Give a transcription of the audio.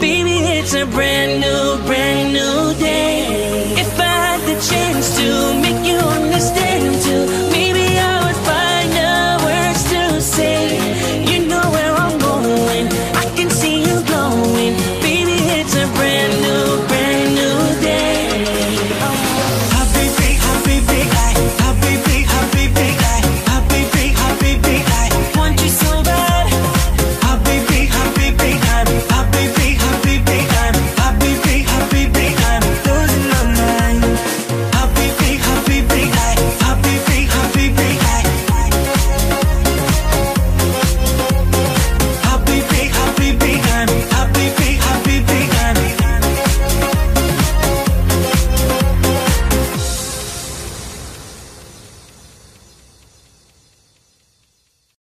Baby, it's a brand new, brand new